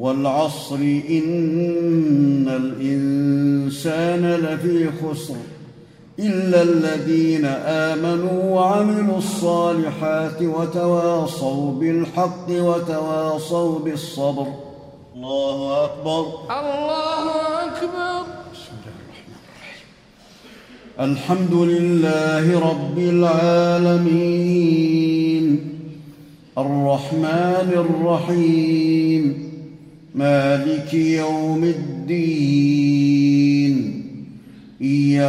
والعصر إن الإنسان لفي خسر. إلا الذين آمنوا وعملوا الصالحات وتواصوا بالحق وتواصوا بالصبر. الله أكبر. الله أكبر. الحمد لله رب العالمين. الرحمن الرحيم. مالك يوم الدين.